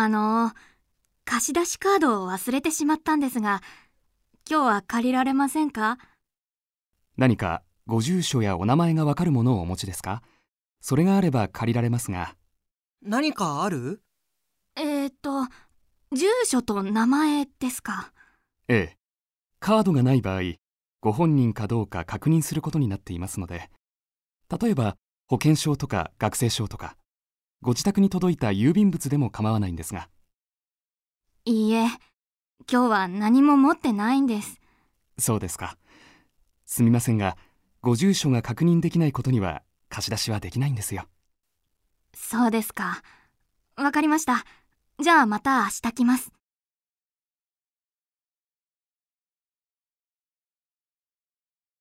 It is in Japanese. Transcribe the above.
あの貸し出しカードを忘れてしまったんですが今日は借りられませんか？何かご住所やお名前がわかるものをお持ちですか？それがあれば借りられますが。何かある？えー、っと住所と名前ですか？ええ。カードがない場合ご本人かどうか確認することになっていますので。例えば保険証とか学生証とかご自宅に届いた郵便物でも構わないんですが。いいえ今日は何も持ってないんです。そうですか。すみませんがご住所が確認できないことには貸し出しはできないんですよ。そうですか。わかりました。じゃあまた明日来ます